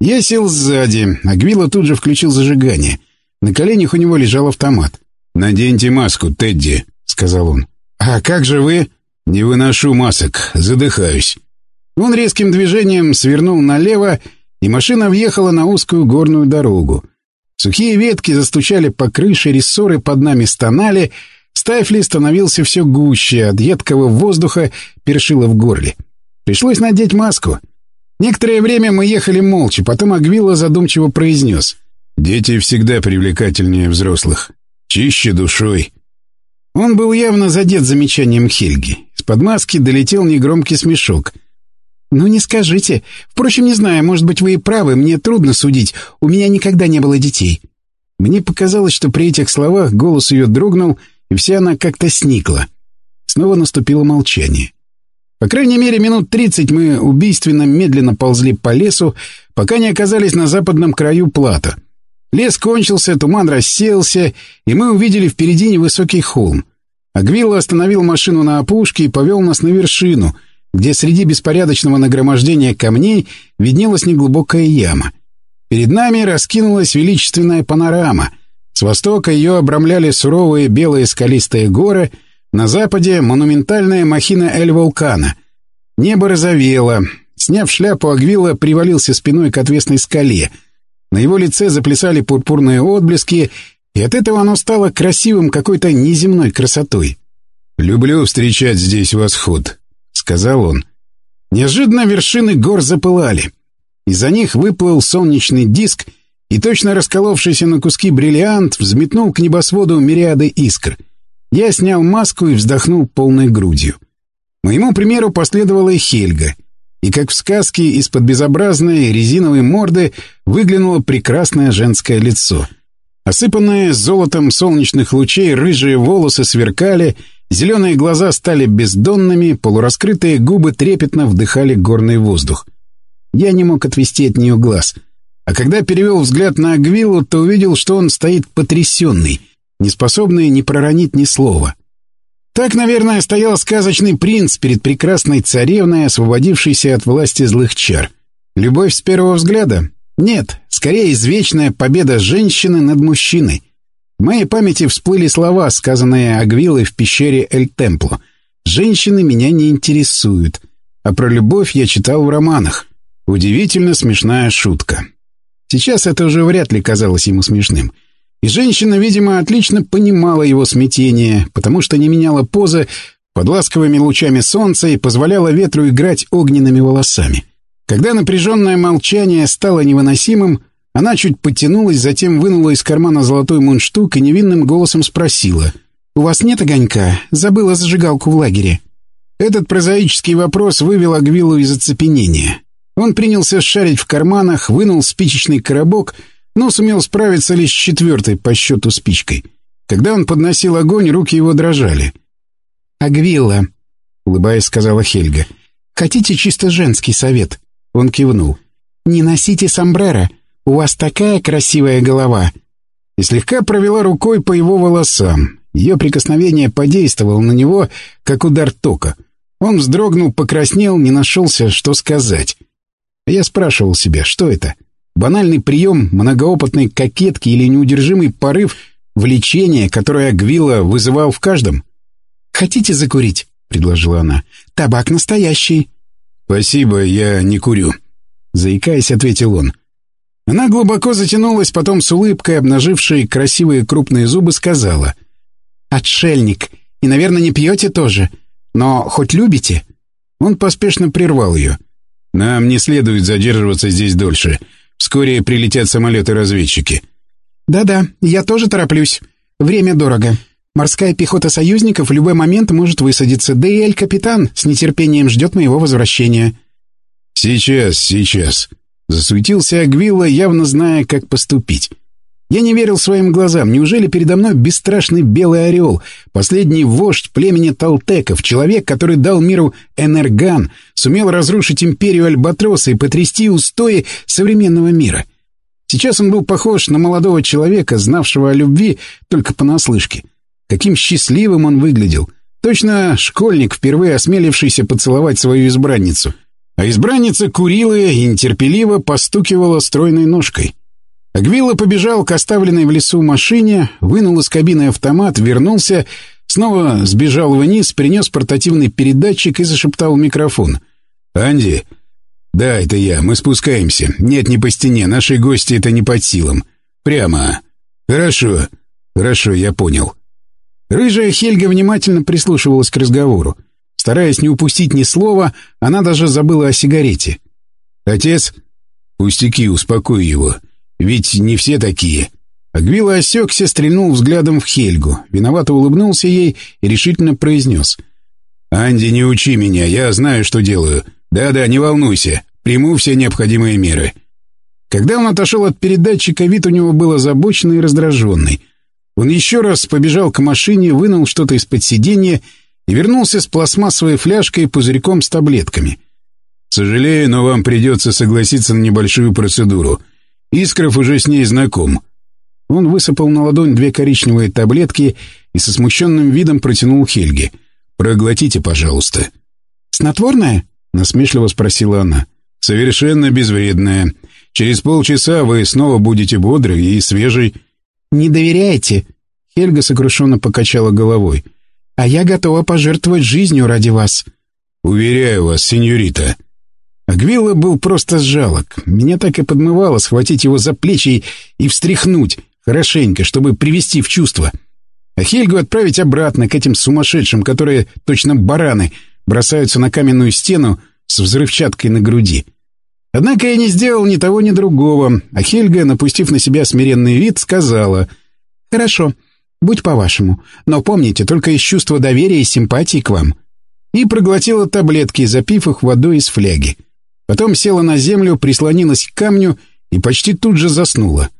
Я сел сзади, а Гвилла тут же включил зажигание. На коленях у него лежал автомат. «Наденьте маску, Тедди», — сказал он. «А как же вы?» «Не выношу масок, задыхаюсь». Он резким движением свернул налево, и машина въехала на узкую горную дорогу. Сухие ветки застучали по крыше, рессоры под нами стонали, Стайфли становился все гуще, от едкого воздуха першило в горле. Пришлось надеть маску. Некоторое время мы ехали молча, потом Агвила задумчиво произнес. «Дети всегда привлекательнее взрослых. Чище душой». Он был явно задет замечанием Хельги. Из-под маски долетел негромкий смешок — «Ну, не скажите. Впрочем, не знаю, может быть, вы и правы, мне трудно судить. У меня никогда не было детей». Мне показалось, что при этих словах голос ее дрогнул, и вся она как-то сникла. Снова наступило молчание. По крайней мере, минут тридцать мы убийственно медленно ползли по лесу, пока не оказались на западном краю плата. Лес кончился, туман рассеялся, и мы увидели впереди невысокий холм. Агвилла остановил машину на опушке и повел нас на вершину — где среди беспорядочного нагромождения камней виднелась неглубокая яма. Перед нами раскинулась величественная панорама. С востока ее обрамляли суровые белые скалистые горы, на западе — монументальная махина Эль-Вулкана. Небо розовело. Сняв шляпу, Агвила привалился спиной к отвесной скале. На его лице заплясали пурпурные отблески, и от этого оно стало красивым какой-то неземной красотой. «Люблю встречать здесь восход», сказал он. Неожиданно вершины гор запылали. Из-за них выплыл солнечный диск, и точно расколовшийся на куски бриллиант взметнул к небосводу мириады искр. Я снял маску и вздохнул полной грудью. Моему примеру последовала и Хельга. И как в сказке из-под безобразной резиновой морды выглянуло прекрасное женское лицо. Осыпанные золотом солнечных лучей рыжие волосы сверкали — Зеленые глаза стали бездонными, полураскрытые губы трепетно вдыхали горный воздух. Я не мог отвести от нее глаз. А когда перевел взгляд на Агвилу, то увидел, что он стоит потрясенный, неспособный не проронить ни слова. Так, наверное, стоял сказочный принц перед прекрасной царевной, освободившейся от власти злых чар. Любовь с первого взгляда? Нет, скорее извечная победа женщины над мужчиной. В моей памяти всплыли слова, сказанные Агвилой в пещере Эль-Темпло. «Женщины меня не интересуют». А про любовь я читал в романах. Удивительно смешная шутка. Сейчас это уже вряд ли казалось ему смешным. И женщина, видимо, отлично понимала его смятение, потому что не меняла позы под ласковыми лучами солнца и позволяла ветру играть огненными волосами. Когда напряженное молчание стало невыносимым, она чуть потянулась, затем вынула из кармана золотой мундштук и невинным голосом спросила. «У вас нет огонька? Забыла зажигалку в лагере». Этот прозаический вопрос вывел Агвилу из оцепенения. Он принялся шарить в карманах, вынул спичечный коробок, но сумел справиться лишь с четвертой по счету спичкой. Когда он подносил огонь, руки его дрожали. «Агвилла», — улыбаясь, сказала Хельга, — «хотите чисто женский совет?» Он кивнул. «Не носите сомбреро. «У вас такая красивая голова!» И слегка провела рукой по его волосам. Ее прикосновение подействовало на него, как удар тока. Он вздрогнул, покраснел, не нашелся, что сказать. Я спрашивал себя, что это? Банальный прием многоопытной кокетки или неудержимый порыв влечения, которое Гвилла вызывал в каждом? «Хотите закурить?» — предложила она. «Табак настоящий». «Спасибо, я не курю», — заикаясь, ответил он. Она глубоко затянулась, потом с улыбкой, обнажившей красивые крупные зубы, сказала. «Отшельник. И, наверное, не пьете тоже. Но хоть любите?» Он поспешно прервал ее. «Нам не следует задерживаться здесь дольше. Вскоре прилетят самолеты-разведчики». «Да-да, я тоже тороплюсь. Время дорого. Морская пехота союзников в любой момент может высадиться, да и Эль-Капитан с нетерпением ждет моего возвращения». «Сейчас, сейчас», Засуетился Агвилла, явно зная, как поступить. Я не верил своим глазам. Неужели передо мной бесстрашный белый орел, последний вождь племени Талтеков, человек, который дал миру энерган, сумел разрушить империю Альбатроса и потрясти устои современного мира? Сейчас он был похож на молодого человека, знавшего о любви только понаслышке. Каким счастливым он выглядел. Точно школьник, впервые осмелившийся поцеловать свою избранницу. А избранница курила и нетерпеливо постукивала стройной ножкой. Агвилла побежал к оставленной в лесу машине, вынул из кабины автомат, вернулся, снова сбежал вниз, принес портативный передатчик и зашептал в микрофон. «Анди, «Да, это я. Мы спускаемся. Нет, не по стене. Наши гости это не под силам. Прямо. Хорошо. Хорошо, я понял». Рыжая Хельга внимательно прислушивалась к разговору. Стараясь не упустить ни слова, она даже забыла о сигарете. «Отец?» «Пустяки, успокой его. Ведь не все такие». Агвила осекся, стрельнул взглядом в Хельгу, виновато улыбнулся ей и решительно произнес. «Анди, не учи меня, я знаю, что делаю. Да-да, не волнуйся. Приму все необходимые меры». Когда он отошел от передатчика, вид у него был озабоченный и раздраженный. Он еще раз побежал к машине, вынул что-то из-под сиденья и вернулся с пластмассовой фляжкой и пузырьком с таблетками. «Сожалею, но вам придется согласиться на небольшую процедуру. Искров уже с ней знаком». Он высыпал на ладонь две коричневые таблетки и со смущенным видом протянул Хельге. «Проглотите, пожалуйста». «Снотворное?» — насмешливо спросила она. «Совершенно безвредная. Через полчаса вы снова будете бодрый и свежий». «Не доверяете?» Хельга сокрушенно покачала головой. «А я готова пожертвовать жизнью ради вас». «Уверяю вас, сеньорита». Агвилла был просто жалок. Меня так и подмывало схватить его за плечи и встряхнуть хорошенько, чтобы привести в чувство. А Хельгу отправить обратно к этим сумасшедшим, которые точно бараны бросаются на каменную стену с взрывчаткой на груди. Однако я не сделал ни того, ни другого, а Хельга, напустив на себя смиренный вид, сказала «Хорошо, будь по-вашему, но помните, только из чувства доверия и симпатии к вам». И проглотила таблетки, запив их водой из фляги. Потом села на землю, прислонилась к камню и почти тут же заснула.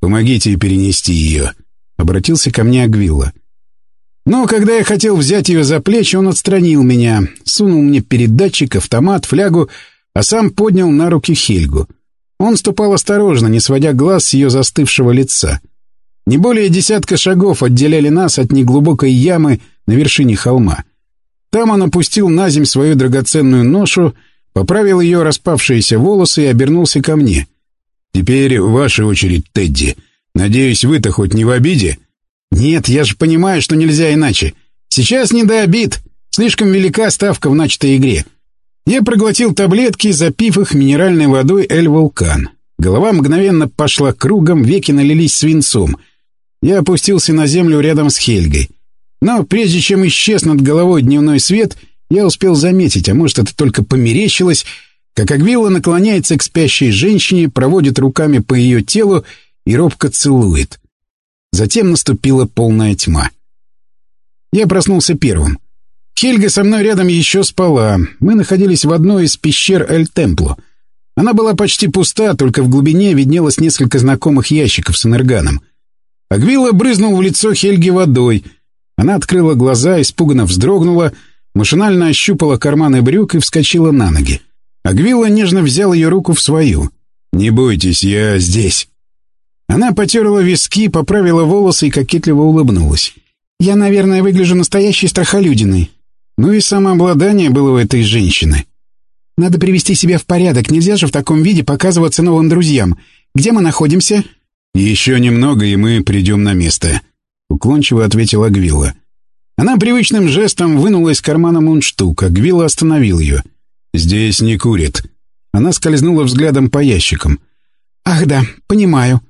«Помогите перенести ее», — обратился ко мне Агвилла. Но когда я хотел взять ее за плечи, он отстранил меня, сунул мне передатчик, автомат, флягу, а сам поднял на руки Хельгу. Он ступал осторожно, не сводя глаз с ее застывшего лица. Не более десятка шагов отделяли нас от неглубокой ямы на вершине холма. Там он опустил на земь свою драгоценную ношу, поправил ее распавшиеся волосы и обернулся ко мне. «Теперь ваша очередь, Тедди. Надеюсь, вы-то хоть не в обиде?» «Нет, я же понимаю, что нельзя иначе. Сейчас не до обид. Слишком велика ставка в начатой игре. Я проглотил таблетки, запив их минеральной водой «Эль-Вулкан». Голова мгновенно пошла кругом, веки налились свинцом. Я опустился на землю рядом с Хельгой. Но прежде чем исчез над головой дневной свет, я успел заметить, а может, это только померещилось, как Агвилла наклоняется к спящей женщине, проводит руками по ее телу и робко целует. Затем наступила полная тьма. Я проснулся первым. Хельга со мной рядом еще спала. Мы находились в одной из пещер Эль-Темпло. Она была почти пуста, только в глубине виднелось несколько знакомых ящиков с энерганом. Агвила брызнул в лицо Хельги водой. Она открыла глаза, испуганно вздрогнула, машинально ощупала карманы брюк и вскочила на ноги. Агвила нежно взял ее руку в свою. «Не бойтесь, я здесь». Она потерла виски, поправила волосы и кокетливо улыбнулась. «Я, наверное, выгляжу настоящей страхолюдиной. Ну и самообладание было у этой женщины. Надо привести себя в порядок, нельзя же в таком виде показываться новым друзьям. Где мы находимся? Еще немного, и мы придем на место, уклончиво ответила Гвилла. Она привычным жестом вынула из кармана мундштук, а Гвилла остановил ее. «Здесь не курит». Она скользнула взглядом по ящикам. «Ах да, понимаю».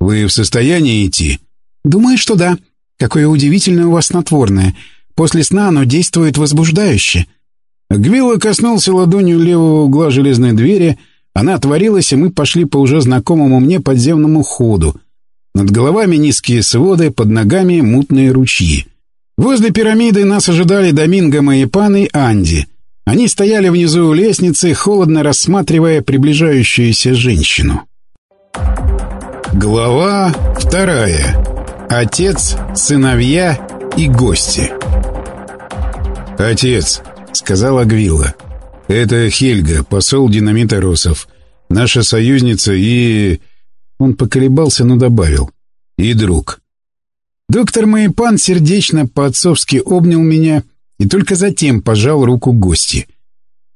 «Вы в состоянии идти?» «Думаю, что да. Какое удивительное у вас снотворное. После сна оно действует возбуждающе. Гвилла коснулся ладонью левого угла железной двери, она отворилась, и мы пошли по уже знакомому мне подземному ходу. Над головами низкие своды, под ногами мутные ручьи. Возле пирамиды нас ожидали Доминго Маепан и Анди. Они стояли внизу у лестницы, холодно рассматривая приближающуюся женщину. Глава вторая. Отец, сыновья и гости. «Отец», — сказала Гвилла, — «это Хельга, посол динамита Росов, наша союзница и... Он поколебался, но добавил. «И друг». Доктор Майпан сердечно по-отцовски обнял меня и только затем пожал руку гости.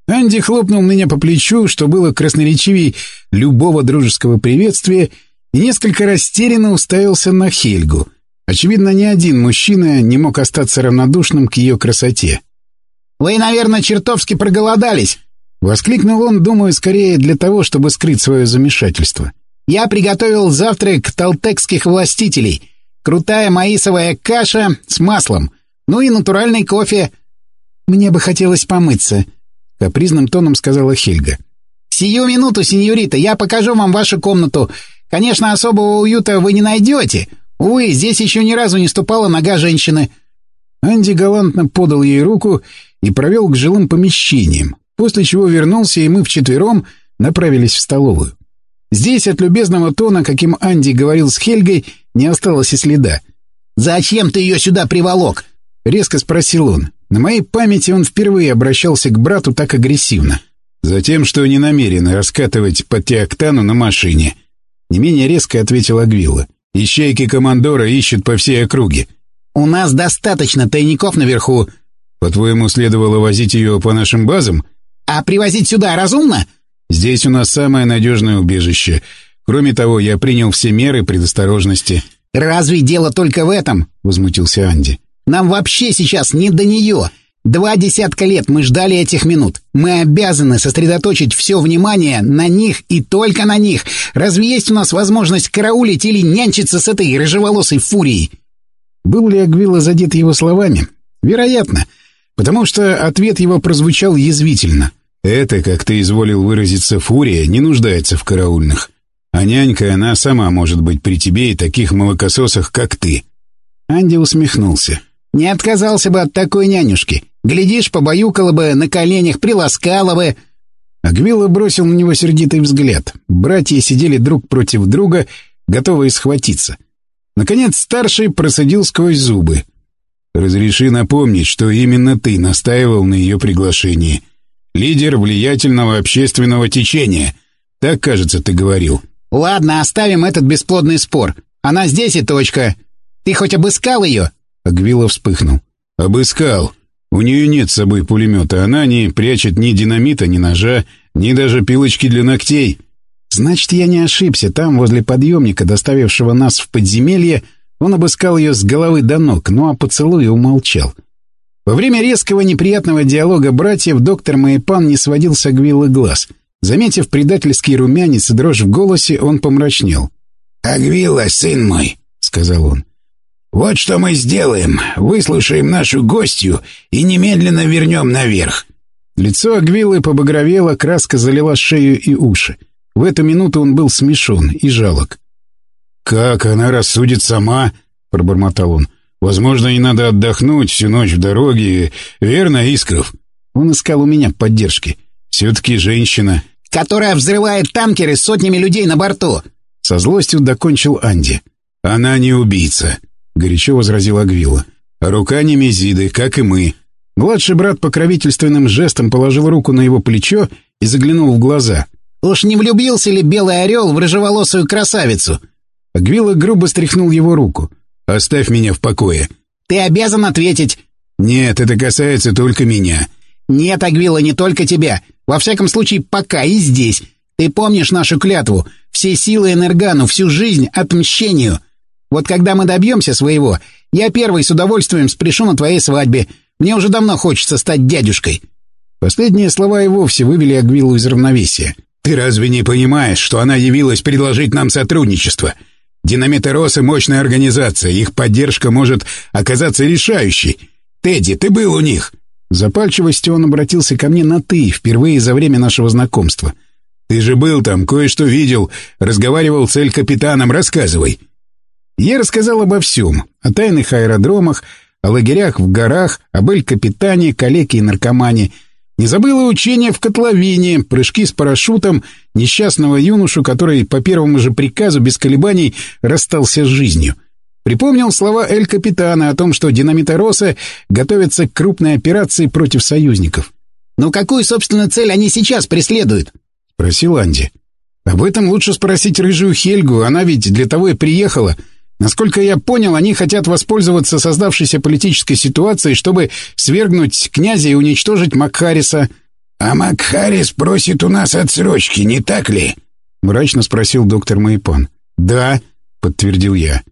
Анди хлопнул меня по плечу, что было красноречивей любого дружеского приветствия, и несколько растерянно уставился на Хельгу. Очевидно, ни один мужчина не мог остаться равнодушным к ее красоте. «Вы, наверное, чертовски проголодались!» — воскликнул он, думаю, скорее для того, чтобы скрыть свое замешательство. «Я приготовил завтрак талтекских властителей. Крутая маисовая каша с маслом. Ну и натуральный кофе». «Мне бы хотелось помыться», — капризным тоном сказала Хельга. «Сию минуту, сеньорита, я покажу вам вашу комнату. Конечно, особого уюта вы не найдете. Увы, здесь еще ни разу не ступала нога женщины». Анди галантно подал ей руку и провел к жилым помещениям, после чего вернулся, и мы вчетвером направились в столовую. Здесь от любезного тона, каким Анди говорил с Хельгой, не осталось и следа. «Зачем ты ее сюда приволок?» — резко спросил он. На моей памяти он впервые обращался к брату так агрессивно. «Затем, что не намерен раскатывать по Теоктану на машине», — не менее резко ответил Агвилла. «Ищейки командора ищут по всей округе». «У нас достаточно тайников наверху». «По-твоему, следовало возить ее по нашим базам?» «А привозить сюда разумно?» «Здесь у нас самое надежное убежище. Кроме того, я принял все меры предосторожности». «Разве дело только в этом?» — возмутился Анди. «Нам вообще сейчас не до нее. Два десятка лет мы ждали этих минут. Мы обязаны сосредоточить все внимание на них и только на них. Разве есть у нас возможность караулить или нянчиться с этой рыжеволосой фурией?» Был ли Агвилла задет его словами? Вероятно, потому что ответ его прозвучал язвительно. «Это, как ты изволил выразиться, фурия, не нуждается в караульных. А нянька, она сама может быть при тебе и таких молокососах, как ты». Анди усмехнулся. «Не отказался бы от такой нянюшки. Глядишь, побаюкала бы, на коленях приласкала бы». Агвилла бросил на него сердитый взгляд. Братья сидели друг против друга, готовые схватиться. Наконец старший просадил сквозь зубы. «Разреши напомнить, что именно ты настаивал на ее приглашении. Лидер влиятельного общественного течения. Так, кажется, ты говорил». «Ладно, оставим этот бесплодный спор. Она здесь и точка. Ты хоть обыскал ее?» Агвила вспыхнул. «Обыскал. У нее нет с собой пулемета. Она не прячет ни динамита, ни ножа, ни даже пилочки для ногтей». Значит, я не ошибся. Там, возле подъемника, доставившего нас в подземелье, он обыскал ее с головы до ног, ну а поцелуя умолчал. Во время резкого неприятного диалога братьев доктор Маепан не сводил с Агвилы глаз — Заметив предательский румянец и дрожь в голосе, он помрачнел. «Агвила, сын мой», — сказал он, — «вот что мы сделаем. Выслушаем нашу гостью и немедленно вернем наверх». Лицо Агвилы побагровело, краска залила шею и уши. В эту минуту он был смешон и жалок. «Как она рассудит сама?» — пробормотал он. «Возможно, ей надо отдохнуть всю ночь в дороге. Верно, Искров?» Он искал у меня поддержки. «Все-таки женщина которая взрывает танкеры с сотнями людей на борту!» Со злостью докончил Анди. «Она не убийца», — горячо возразил Агвилла. «Рука не Мезиды, как и мы». Младший брат покровительственным жестом положил руку на его плечо и заглянул в глаза. «Уж не влюбился ли белый орел в рыжеволосую красавицу?» Агвилла грубо стряхнул его руку. «Оставь меня в покое». «Ты обязан ответить». «Нет, это касается только меня». «Нет, Агвилла, не только тебя. Во всяком случае, пока и здесь. Ты помнишь нашу клятву? Все силы Энергану, всю жизнь отмщению. Вот когда мы добьемся своего, я первый с удовольствием спрешу на твоей свадьбе. Мне уже давно хочется стать дядюшкой». Последние слова и вовсе вывели Агвилу из равновесия. «Ты разве не понимаешь, что она явилась предложить нам сотрудничество? Динамитеросы — мощная организация, их поддержка может оказаться решающей. Тедди, ты был у них?» Запальчивостью он обратился ко мне на «ты» впервые за время нашего знакомства. «Ты же был там, кое-что видел, разговаривал с эль-капитаном, рассказывай». Я рассказал обо всем, о тайных аэродромах, о лагерях в горах, об эль-капитане, калеке и наркомане. Не забыл и учения в котловине, прыжки с парашютом, несчастного юношу, который по первому же приказу без колебаний расстался с жизнью — Припомнил слова Эль-Капитана о том, что динамиторосы готовятся к крупной операции против союзников. «Но какую, собственно, цель они сейчас преследуют?» — спросил Анди. Об этом лучше спросить рыжую Хельгу, она ведь для того и приехала. Насколько я понял, они хотят воспользоваться создавшейся политической ситуацией, чтобы свергнуть князя и уничтожить Макхариса. «А Макхарис просит у нас отсрочки, не так ли?» — мрачно спросил доктор Майпан. «Да», — подтвердил я.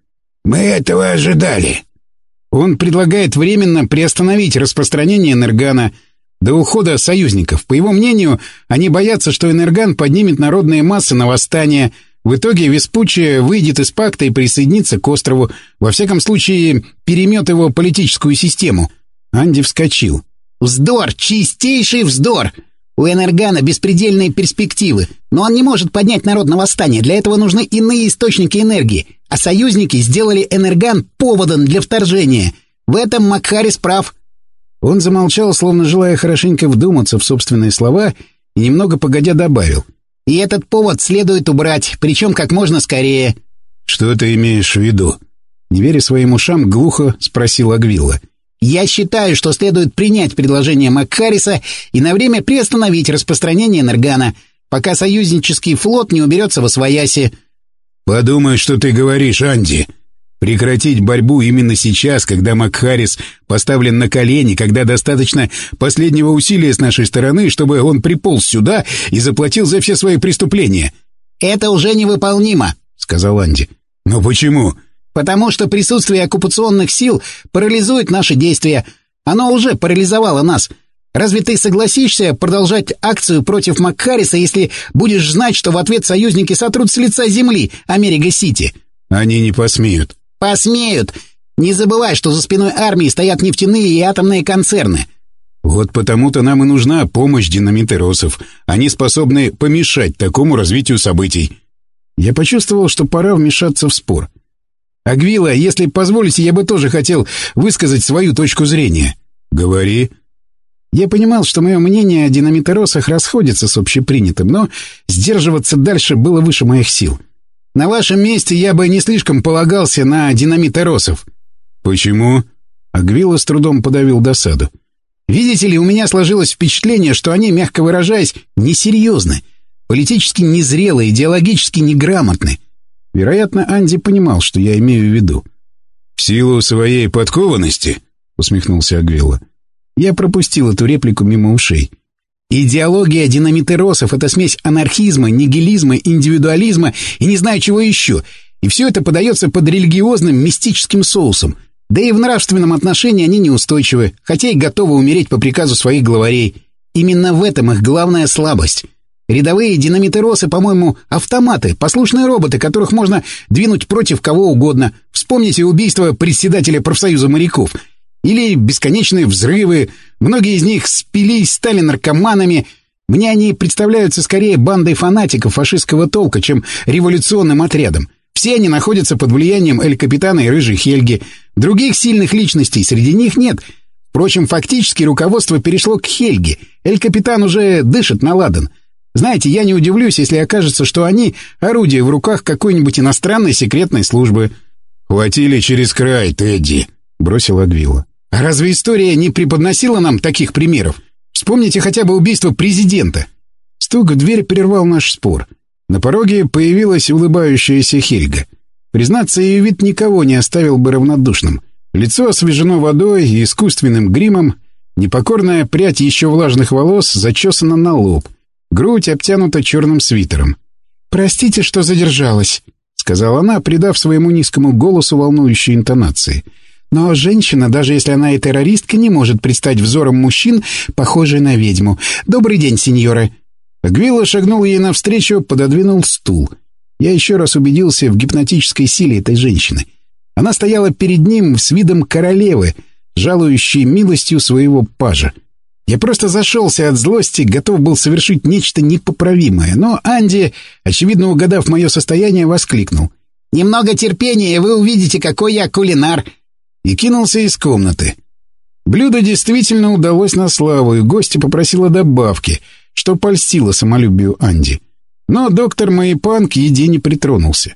«Мы этого ожидали». «Он предлагает временно приостановить распространение энергана до ухода союзников. По его мнению, они боятся, что энерган поднимет народные массы на восстание. В итоге Веспуччи выйдет из пакта и присоединится к острову. Во всяком случае, перемет его политическую систему». Анди вскочил. «Вздор! Чистейший вздор! У Энергана беспредельные перспективы, но он не может поднять народ на восстание. Для этого нужны иные источники энергии. А союзники сделали Энерган поводом для вторжения. В этом Макхарис прав. Он замолчал, словно желая хорошенько вдуматься в собственные слова, и немного погодя добавил. «И этот повод следует убрать, причем как можно скорее». «Что ты имеешь в виду?» Не веря своим ушам, глухо спросил Агвилла. Я считаю, что следует принять предложение Макхариса и на время приостановить распространение энергана, пока союзнический флот не уберется во свояси. «Подумай, что ты говоришь, Анди. Прекратить борьбу именно сейчас, когда Макхарис поставлен на колени, когда достаточно последнего усилия с нашей стороны, чтобы он приполз сюда и заплатил за все свои преступления». «Это уже невыполнимо», — сказал Анди. «Но почему?» Потому что присутствие оккупационных сил парализует наши действия. Оно уже парализовало нас. Разве ты согласишься продолжать акцию против Макхариса, если будешь знать, что в ответ союзники сотрут с лица земли Америка-Сити? Они не посмеют. Посмеют. Не забывай, что за спиной армии стоят нефтяные и атомные концерны. Вот потому-то нам и нужна помощь динамитеросов. Они способны помешать такому развитию событий. Я почувствовал, что пора вмешаться в спор. «Агвила, если позволите, я бы тоже хотел высказать свою точку зрения». «Говори». Я понимал, что мое мнение о динамиторосах расходится с общепринятым, но сдерживаться дальше было выше моих сил. На вашем месте я бы не слишком полагался на динамиторосов. «Почему?» Агвила с трудом подавил досаду. «Видите ли, у меня сложилось впечатление, что они, мягко выражаясь, несерьезны, политически незрелые, идеологически неграмотны». Вероятно, Анди понимал, что я имею в виду. «В силу своей подкованности?» — усмехнулся Агвилла. Я пропустил эту реплику мимо ушей. «Идеология динамитеросов — это смесь анархизма, нигилизма, индивидуализма и не знаю чего еще. И все это подается под религиозным, мистическим соусом. Да и в нравственном отношении они неустойчивы, хотя и готовы умереть по приказу своих главарей. Именно в этом их главная слабость». Рядовые динамитеросы, по-моему, автоматы, послушные роботы, которых можно двинуть против кого угодно. Вспомните убийство председателя профсоюза моряков. Или бесконечные взрывы. Многие из них спились, стали наркоманами. Мне они представляются скорее бандой фанатиков фашистского толка, чем революционным отрядом. Все они находятся под влиянием Эль-Капитана и Рыжей Хельги. Других сильных личностей среди них нет. Впрочем, фактически руководство перешло к Хельге. Эль-Капитан уже дышит на ладан. Знаете, я не удивлюсь, если окажется, что они — орудие в руках какой-нибудь иностранной секретной службы. «Хватили через край, Тедди», — бросил Агвилла. «А разве история не преподносила нам таких примеров? Вспомните хотя бы убийство президента». Стук в дверь прервал наш спор. На пороге появилась улыбающаяся Хельга. Признаться, ее вид никого не оставил бы равнодушным. Лицо освежено водой и искусственным гримом, непокорная прядь еще влажных волос зачесана на лоб — Грудь обтянута черным свитером. «Простите, что задержалась», — сказала она, придав своему низкому голосу волнующие интонации. «Но женщина, даже если она и террористка, не может предстать взором мужчин, похожей на ведьму. Добрый день, сеньоры». Гвилла шагнул ей навстречу, пододвинул стул. Я еще раз убедился в гипнотической силе этой женщины. Она стояла перед ним с видом королевы, жалующей милостью своего пажа. Я просто зашелся от злости, готов был совершить нечто непоправимое, но Анди, очевидно угадав мое состояние, воскликнул. «Немного терпения, и вы увидите, какой я кулинар!» И кинулся из комнаты. Блюдо действительно удалось на славу, и гостья попросила добавки, что польстило самолюбию Анди. Но доктор Маипан к еде не притронулся.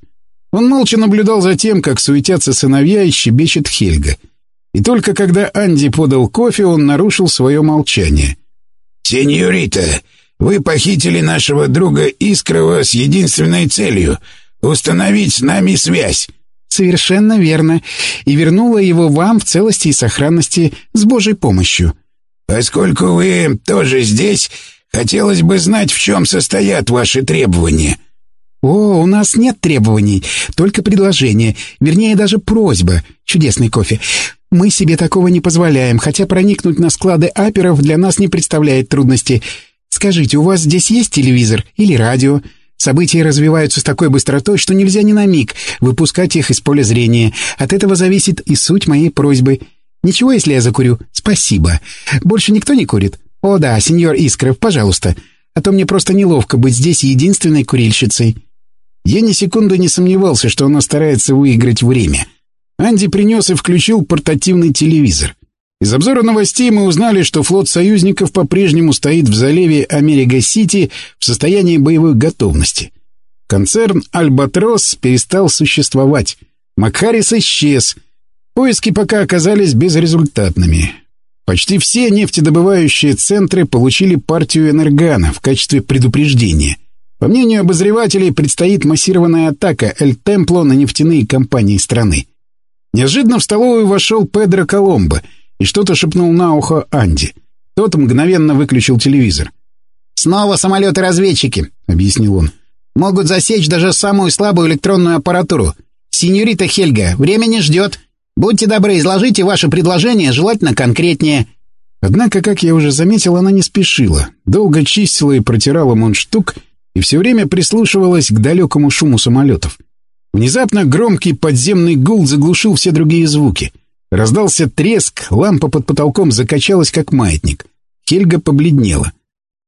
Он молча наблюдал за тем, как суетятся сыновья и щебечет Хельга — и только когда Анди подал кофе, он нарушил свое молчание. «Сеньорита, Вы похитили нашего друга Искрова с единственной целью — установить с нами связь». «Совершенно верно. И вернула его вам в целости и сохранности с Божьей помощью». «Поскольку вы тоже здесь, хотелось бы знать, в чем состоят ваши требования». «О, у нас нет требований, только предложение, вернее, даже просьба. Чудесный кофе. Мы себе такого не позволяем, хотя проникнуть на склады аперов для нас не представляет трудности. Скажите, у вас здесь есть телевизор или радио?» События развиваются с такой быстротой, что нельзя ни на миг выпускать их из поля зрения. От этого зависит и суть моей просьбы. Ничего, если я закурю? Спасибо. Больше никто не курит? О да, сеньор Искров, пожалуйста. А то мне просто неловко быть здесь единственной курильщицей. Я ни секунды не сомневался, что она старается выиграть время. Анди принес и включил портативный телевизор. Из обзора новостей мы узнали, что флот союзников по-прежнему стоит в заливе Америка-Сити в состоянии боевой готовности. Концерн «Альбатрос» перестал существовать. Макхарис исчез. Поиски пока оказались безрезультатными. Почти все нефтедобывающие центры получили партию энергана в качестве предупреждения. По мнению обозревателей, предстоит массированная атака «Эль Темпло» на нефтяные компании страны. Неожиданно в столовую вошел Педро Коломбо — и что-то шепнул на ухо Анди. Тот мгновенно выключил телевизор. «Снова самолеты-разведчики», — объяснил он. «Могут засечь даже самую слабую электронную аппаратуру. Синьорита Хельга, время не ждет. Будьте добры, изложите ваше предложение, желательно конкретнее». Однако, как я уже заметил, она не спешила. Долго чистила и протирала мундштук и все время прислушивалась к далекому шуму самолетов. Внезапно громкий подземный гул заглушил все другие звуки — Раздался треск, лампа под потолком закачалась, как маятник. Хельга побледнела.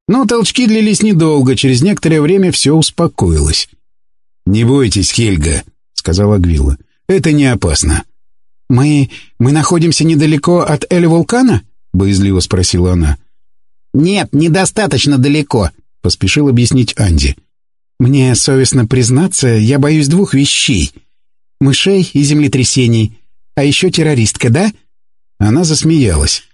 Но толчки длились недолго, через некоторое время все успокоилось. «Не бойтесь, Хельга», — сказала Гвилла. «Это не опасно». «Мы... мы находимся недалеко от Эль-Вулкана?» — боязливо спросила она. «Нет, недостаточно далеко», — поспешил объяснить Анди. «Мне совестно признаться, я боюсь двух вещей. Мышей и землетрясений. А еще террористка, да?» Она засмеялась.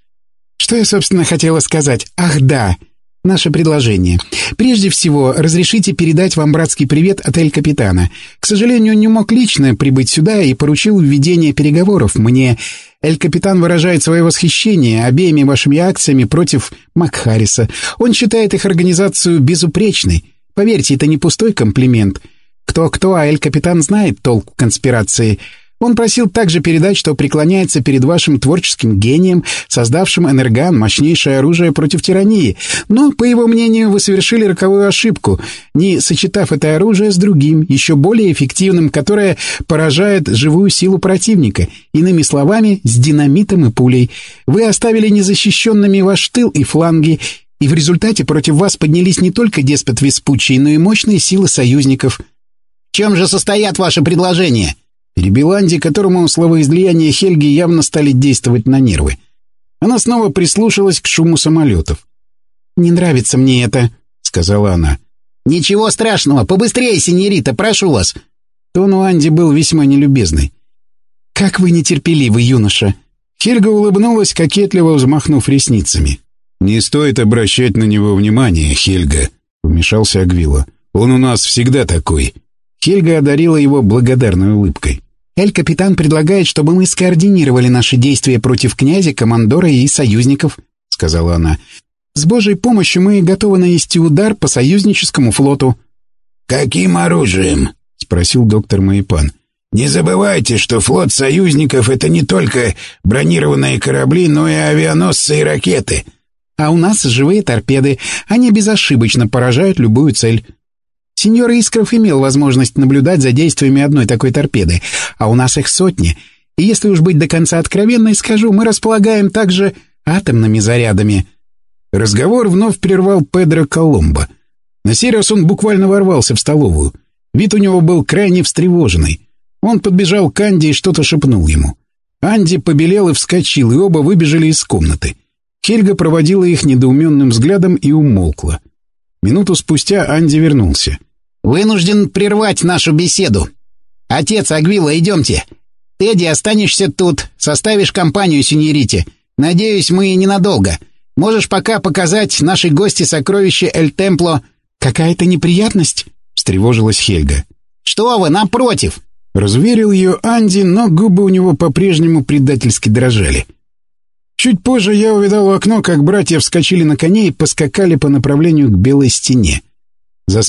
«Что я, собственно, хотела сказать? Ах, да!» Наше предложение. Прежде всего, разрешите передать вам братский привет от Эль-Капитана. К сожалению, он не мог лично прибыть сюда и поручил введение переговоров. Мне Эль-Капитан выражает свое восхищение обеими вашими акциями против Макхариса. Он считает их организацию безупречной. Поверьте, это не пустой комплимент. Кто-кто, а Эль-Капитан знает толк в конспирации. Он просил также передать, что преклоняется перед вашим творческим гением, создавшим энерган, мощнейшее оружие против тирании. Но, по его мнению, вы совершили роковую ошибку, не сочетав это оружие с другим, еще более эффективным, которое поражает живую силу противника. Иными словами, с динамитом и пулей. Вы оставили незащищенными ваш тыл и фланги, и в результате против вас поднялись не только деспот Веспуччий, но и мощные силы союзников. В чем же состоят ваши предложения? Перебил Анди, которому словоизлияния Хельги явно стали действовать на нервы. Она снова прислушалась к шуму самолетов. «Не нравится мне это», — сказала она. «Ничего страшного, побыстрее, синьорита, прошу вас». Тон у Анди был весьма нелюбезный. «Как вы нетерпеливы, юноша!» Хельга улыбнулась, кокетливо взмахнув ресницами. «Не стоит обращать на него внимания, Хельга», — вмешался Агвила. «Он у нас всегда такой». Хельга одарила его благодарной улыбкой. «Эль-капитан предлагает, чтобы мы скоординировали наши действия против князя, командора и союзников», — сказала она. «С Божьей помощью мы готовы нанести удар по союзническому флоту». «Каким оружием?» — спросил доктор Маипан. «Не забывайте, что флот союзников — это не только бронированные корабли, но и авианосцы и ракеты». «А у нас живые торпеды. Они безошибочно поражают любую цель». Сеньор Искров имел возможность наблюдать за действиями одной такой торпеды, а у нас их сотни. И если уж быть до конца откровенной, скажу, мы располагаем также атомными зарядами». Разговор вновь прервал Педро Коломбо. На сей раз он буквально ворвался в столовую. Вид у него был крайне встревоженный. Он подбежал к Анди и что-то шепнул ему. Анди побелел и вскочил, и оба выбежали из комнаты. Хельга проводила их недоуменным взглядом и умолкла. Минуту спустя Анди вернулся. «Вынужден прервать нашу беседу. Отец Агвила, идемте. Тедди, останешься тут, составишь компанию сеньорите. Надеюсь, мы ненадолго. Можешь пока показать нашей гости сокровище Эль Темпло. Какая-то неприятность? встревожилась Хельга. Что вы, напротив? Разуверил ее Анди, но губы у него по-прежнему предательски дрожали. Чуть позже я увидал в окно, как братья вскочили на коней и поскакали по направлению к белой стене. За спиной